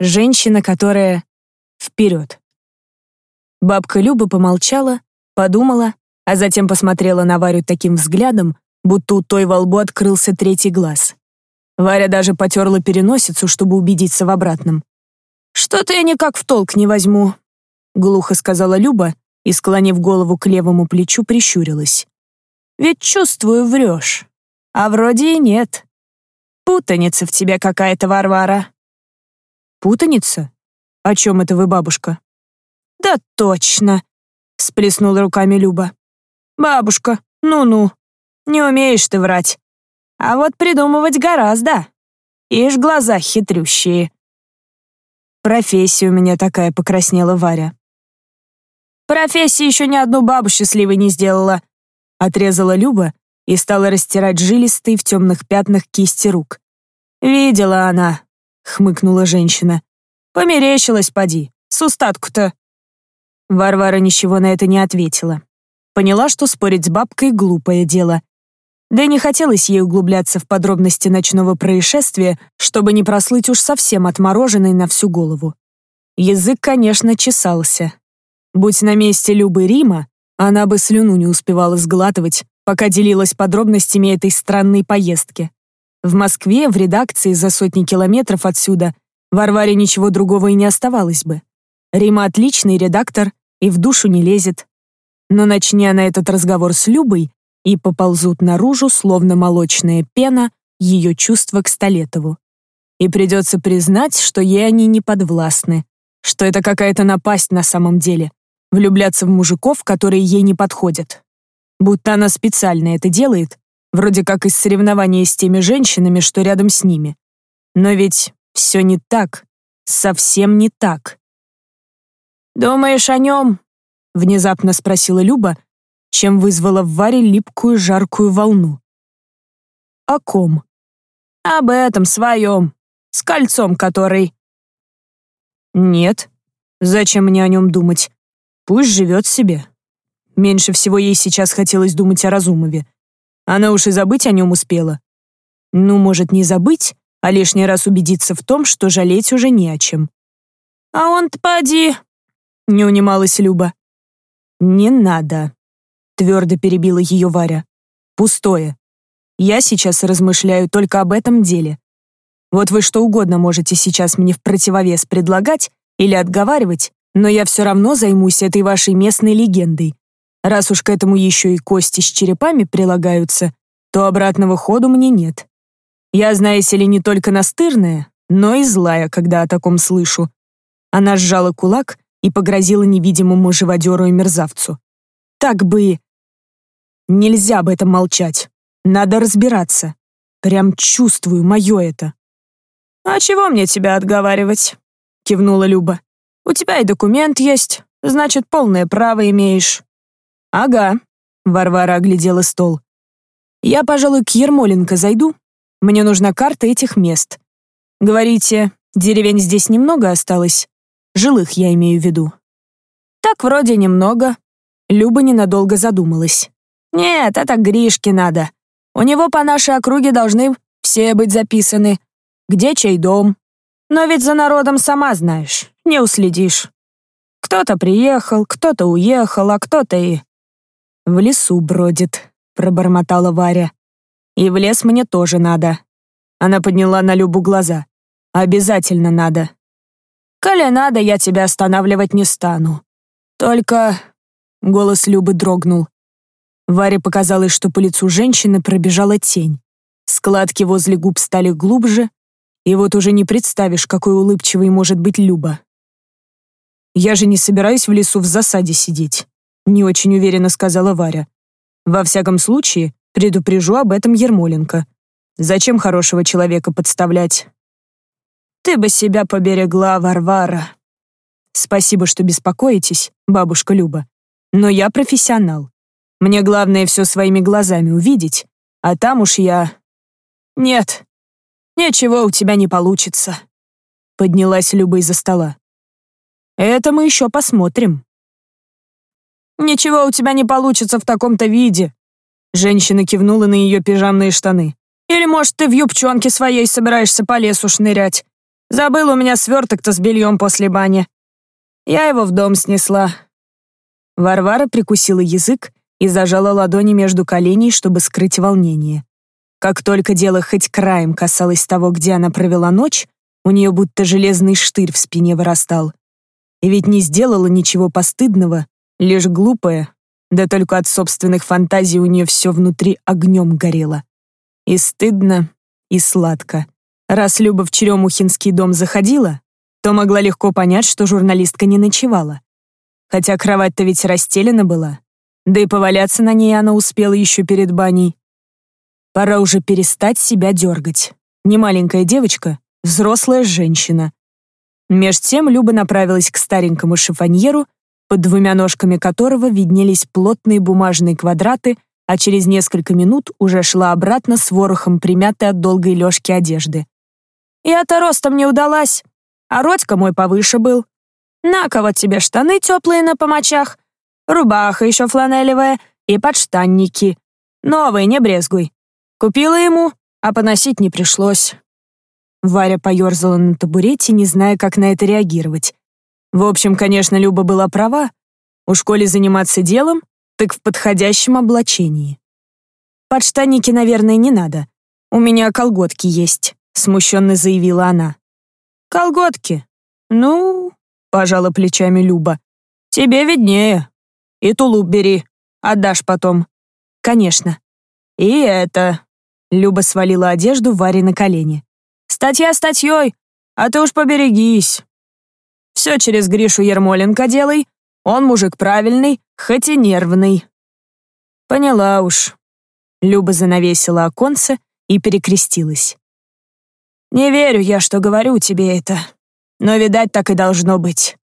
Женщина, которая... Вперед. Бабка Люба помолчала, подумала, а затем посмотрела на Варю таким взглядом, будто у той во лбу открылся третий глаз. Варя даже потерла переносицу, чтобы убедиться в обратном. «Что-то я никак в толк не возьму», — глухо сказала Люба и, склонив голову к левому плечу, прищурилась. «Ведь чувствую, врешь. А вроде и нет. Путаница в тебе какая-то, Варвара». «Путаница? О чем это вы, бабушка?» «Да точно», — сплеснула руками Люба. «Бабушка, ну-ну, не умеешь ты врать. А вот придумывать гораздо. Ишь, глаза хитрющие». «Профессия у меня такая», — покраснела Варя. «Профессия еще ни одну бабу счастливой не сделала», — отрезала Люба и стала растирать жилистые в темных пятнах кисти рук. «Видела она», — хмыкнула женщина. «Померещилась, поди, с устатку-то». Варвара ничего на это не ответила. Поняла, что спорить с бабкой — глупое дело. Да и не хотелось ей углубляться в подробности ночного происшествия, чтобы не прослыть уж совсем отмороженной на всю голову. Язык, конечно, чесался. Будь на месте Любы Рима, она бы слюну не успевала сглатывать, пока делилась подробностями этой странной поездки. В Москве, в редакции за сотни километров отсюда, Варваре ничего другого и не оставалось бы. Рима отличный редактор и в душу не лезет. Но начни она этот разговор с Любой, и поползут наружу, словно молочная пена, ее чувства к Столетову. И придется признать, что ей они не подвластны, что это какая-то напасть на самом деле, влюбляться в мужиков, которые ей не подходят. Будто она специально это делает, вроде как из соревнования с теми женщинами, что рядом с ними. Но ведь все не так, совсем не так. «Думаешь о нем?» — внезапно спросила Люба, чем вызвала в Варе липкую жаркую волну. «О ком?» «Об этом своем, с кольцом который». «Нет. Зачем мне о нем думать? Пусть живет себе». Меньше всего ей сейчас хотелось думать о Разумове. Она уж и забыть о нем успела. Ну, может, не забыть, а лишний раз убедиться в том, что жалеть уже не о чем. «А он-то поди!» — не унималась Люба. «Не надо», — твердо перебила ее Варя. «Пустое. Я сейчас размышляю только об этом деле. Вот вы что угодно можете сейчас мне в противовес предлагать или отговаривать, но я все равно займусь этой вашей местной легендой. Раз уж к этому еще и кости с черепами прилагаются, то обратного ходу мне нет. Я, знаете ли, не только настырная, но и злая, когда о таком слышу. Она сжала кулак и погрозила невидимому живодеру и мерзавцу. Так бы... Нельзя об этом молчать. Надо разбираться. Прям чувствую, мое это. «А чего мне тебя отговаривать?» — кивнула Люба. «У тебя и документ есть, значит, полное право имеешь». «Ага», — Варвара оглядела стол. «Я, пожалуй, к Ермоленко зайду. Мне нужна карта этих мест. Говорите, деревень здесь немного осталось? Жилых я имею в виду». «Так вроде немного». Люба ненадолго задумалась. «Нет, это Гришке надо. У него по нашей округе должны все быть записаны. Где чей дом? Но ведь за народом сама знаешь, не уследишь. Кто-то приехал, кто-то уехал, а кто-то и...» «В лесу бродит», — пробормотала Варя. «И в лес мне тоже надо». Она подняла на Любу глаза. «Обязательно надо». «Коли надо, я тебя останавливать не стану. Только...» Голос Любы дрогнул. Варе показалось, что по лицу женщины пробежала тень. Складки возле губ стали глубже, и вот уже не представишь, какой улыбчивой может быть Люба. «Я же не собираюсь в лесу в засаде сидеть», — не очень уверенно сказала Варя. «Во всяком случае, предупрежу об этом Ермоленко. Зачем хорошего человека подставлять?» Ты бы себя поберегла, Варвара. Спасибо, что беспокоитесь, бабушка Люба. Но я профессионал. Мне главное все своими глазами увидеть, а там уж я... Нет, ничего у тебя не получится. Поднялась Люба из-за стола. Это мы еще посмотрим. Ничего у тебя не получится в таком-то виде. Женщина кивнула на ее пижамные штаны. Или, может, ты в юбчонке своей собираешься по лесу шнырять? Забыл у меня сверток-то с бельем после бани. Я его в дом снесла». Варвара прикусила язык и зажала ладони между коленей, чтобы скрыть волнение. Как только дело хоть краем касалось того, где она провела ночь, у нее будто железный штырь в спине вырастал. И ведь не сделала ничего постыдного, лишь глупая, да только от собственных фантазий у нее все внутри огнем горело. И стыдно, и сладко. Раз Люба в Черемухинский дом заходила, то могла легко понять, что журналистка не ночевала. Хотя кровать-то ведь расстелена была, да и поваляться на ней она успела еще перед баней. Пора уже перестать себя дергать. Не маленькая девочка, взрослая женщина. Меж тем Люба направилась к старенькому шифоньеру, под двумя ножками которого виднелись плотные бумажные квадраты, а через несколько минут уже шла обратно с ворохом примятой от долгой лёжки одежды. «Я-то ростом не удалась, а родька мой повыше был. На-ка вот тебе штаны теплые на помочах, рубаха еще фланелевая и подштанники. Новые, не брезгуй. Купила ему, а поносить не пришлось». Варя поерзала на табурете, не зная, как на это реагировать. В общем, конечно, Люба была права. У школе заниматься делом, так в подходящем облачении. «Подштанники, наверное, не надо. У меня колготки есть», — смущенно заявила она. «Колготки? Ну...» — пожала плечами Люба. «Тебе виднее. И тулуп бери, отдашь потом». «Конечно». «И это...» — Люба свалила одежду Варе на колени. «Статья статьей, а ты уж поберегись». Все через Гришу Ермоленко делай. Он мужик правильный, хоть и нервный». «Поняла уж». Люба занавесила оконце и перекрестилась. «Не верю я, что говорю тебе это, но, видать, так и должно быть.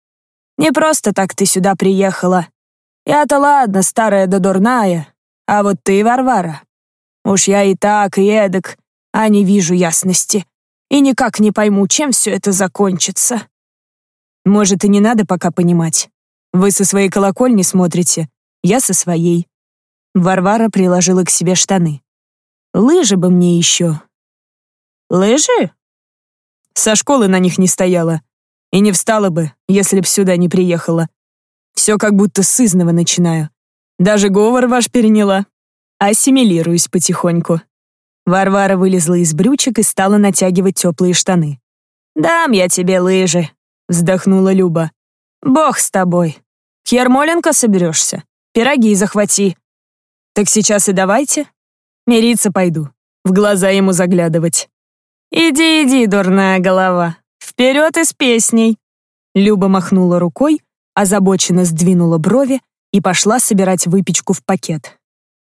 Не просто так ты сюда приехала. Я-то ладно, старая да дурная, а вот ты, Варвара. Уж я и так, и эдак, а не вижу ясности, и никак не пойму, чем все это закончится». Может, и не надо пока понимать. Вы со своей колокольни смотрите, я со своей. Варвара приложила к себе штаны. Лыжи бы мне еще. Лыжи? Со школы на них не стояла. И не встала бы, если б сюда не приехала. Все как будто с изного начинаю. Даже говор ваш переняла. Ассимилируюсь потихоньку. Варвара вылезла из брючек и стала натягивать теплые штаны. «Дам я тебе лыжи», вздохнула Люба. «Бог с тобой. К соберешься? Пироги захвати». «Так сейчас и давайте. Мириться пойду, в глаза ему заглядывать». «Иди, иди, дурная голова, вперед и с песней!» Люба махнула рукой, озабоченно сдвинула брови и пошла собирать выпечку в пакет.